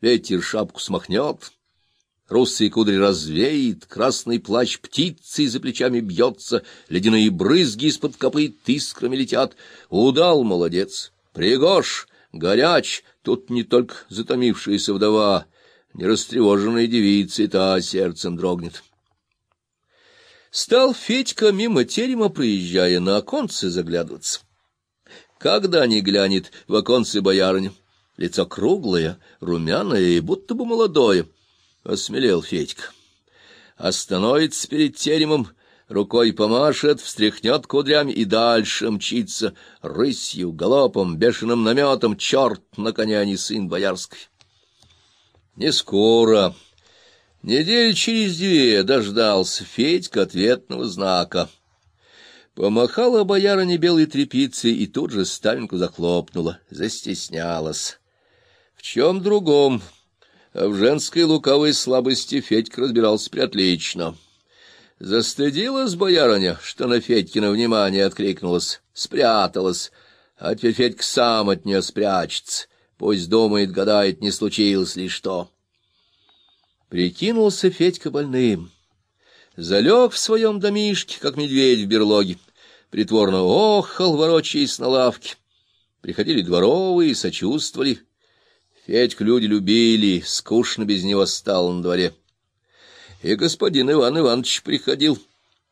Ветер шапку смахнет, русые кудри развеет, красный плащ птицей за плечами бьется, ледяные брызги из-под копыт искрами летят. Удал, молодец, пригож, горяч, тут не только затомившаяся вдова, не растревоженная девица и та сердцем дрогнет. Стал Федька мимо терема, проезжая на оконце заглядываться. Когда не глянет в оконце боярыня, лицо круглое, румяное и будто бы молодое. Осмелел Федька. Остановится перед теремом, рукой помашет, встряхнет кудрями и дальше мчится рысью, галопом, бешеным наметом, черт на коня, не сын боярской. Не скоро Неделю через две дождался Федька ответного знака. Помахала боярыня белой тряпицей и тут же ставинку захлопнула, застеснялась. В чем другом, а в женской лукавой слабости Федька разбирался приотлично. Застыдилась боярыня, что на Федькино внимание откликнулась, спряталась, а теперь Федька сам от нее спрячется, пусть думает, гадает, не случилось ли что. Прикинулся Федька больным. Залег в своем домишке, как медведь в берлоге. Притворно охал, ворочаясь на лавке. Приходили дворовые, сочувствовали. Федьку люди любили, скучно без него стало на дворе. И господин Иван Иванович приходил.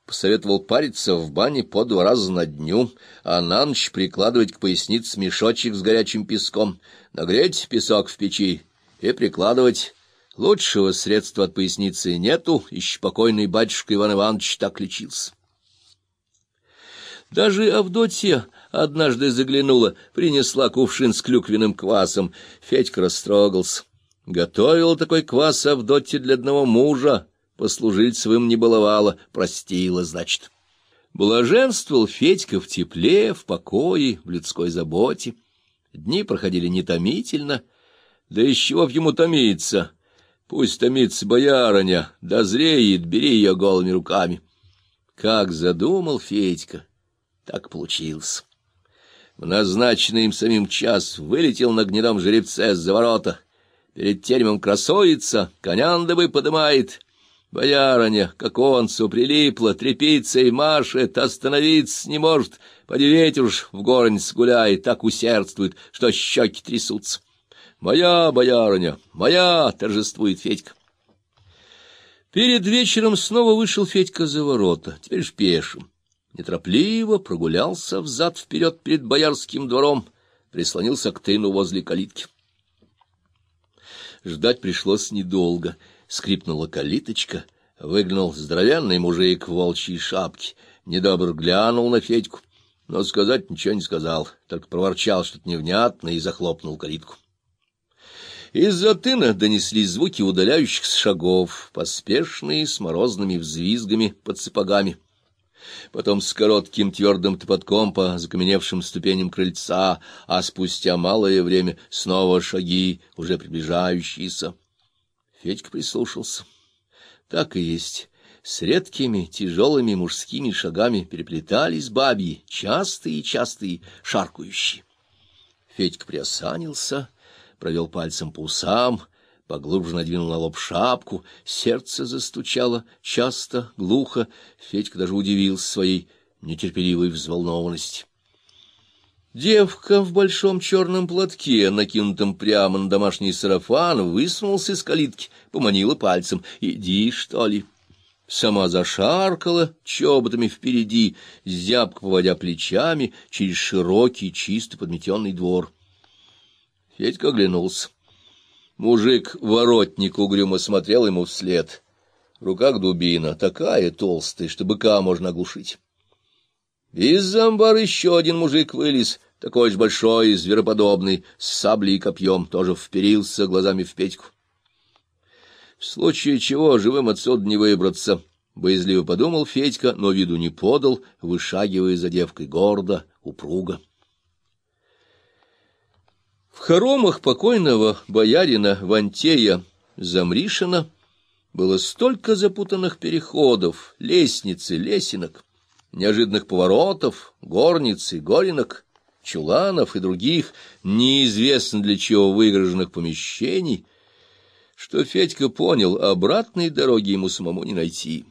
Посоветовал париться в бане по два раза на дню, а на ночь прикладывать к пояснице мешочек с горячим песком, нагреть песок в печи и прикладывать Лучшего средства от поясницы нету, еще покойный батюшка Иван Иванович так лечился. Даже Авдотья однажды заглянула, принесла кувшин с клюквенным квасом. Федька растрогался. Готовил такой квас Авдотья для одного мужа, послужить своим не баловала, простила, значит. Блаженствовал Федька в тепле, в покое, в людской заботе. Дни проходили нетомительно, да из чего б ему томиться? Пусть томится боярыня, дозреет, бери ее голыми руками. Как задумал Федька, так получилось. В назначенный им самим час вылетел на гнедом жеребце с ворота. Перед теремом красуется, коня бы подымает. Боярыня к оконцу прилипла, и машет, остановиться не может. Поди ветер уж в горнице гуляет, так усердствует, что щеки трясутся. «Моя боярыня! Моя!» — торжествует Федька. Перед вечером снова вышел Федька за ворота, теперь ж пешим. Неторопливо прогулялся взад-вперед перед боярским двором, прислонился к тыну возле калитки. Ждать пришлось недолго. Скрипнула калиточка, выглянул здоровенный мужик в волчьей шапке, недобро глянул на Федьку, но сказать ничего не сказал, только проворчал что-то невнятное и захлопнул калитку. Из-за тына донеслись звуки удаляющихся шагов, поспешные, с морозными взвизгами под сапогами. Потом с коротким твердым топотком по закаменевшим ступеням крыльца, а спустя малое время снова шаги, уже приближающиеся. Федька прислушался. Так и есть. С редкими тяжелыми мужскими шагами переплетались бабьи, частые и частые, шаркающие. Федька приосанился провел пальцем по усам, поглубже надвинул на лоб шапку, сердце застучало часто, глухо, Федька даже удивился своей нетерпеливой взволнованности. Девка в большом черном платке, накинутом прямо на домашний сарафан, высунулась из калитки, поманила пальцем. «Иди, что ли?» Сама зашаркала чоботами впереди, зябко поводя плечами через широкий, чисто подметенный двор. Федька оглянулся. Мужик-воротник угрюмо смотрел ему вслед. В руках дубина, такая толстая, что быка можно оглушить. Из-за амбара еще один мужик вылез, такой же большой, звероподобный, с саблей и копьем, тоже вперился глазами в Петьку. В случае чего живым отсюда не выбраться, — боязливо подумал Федька, но виду не подал, вышагивая за девкой гордо, упруго. В хоромах покойного боярина Вантея Замришина было столько запутанных переходов, лестницы, лесенок, неожиданных поворотов, горниц и горинок, чуланов и других, неизвестно для чего выгруженных помещений, что Федька понял, обратной дороги ему самому не найти.